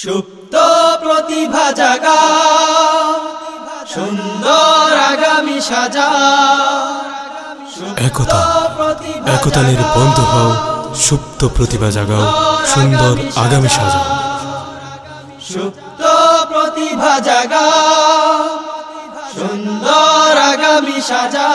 সুপ্ত প্রতিভা জাগা সুন্দর আগামী সাজা। একতা একতা একতানের বন্ধু হও সুপ্ত প্রতিভা জাগাও সুন্দর আগামী সাজা। সুপ্ত প্রতিভা জাগা সুন্দর আগামী সাজা।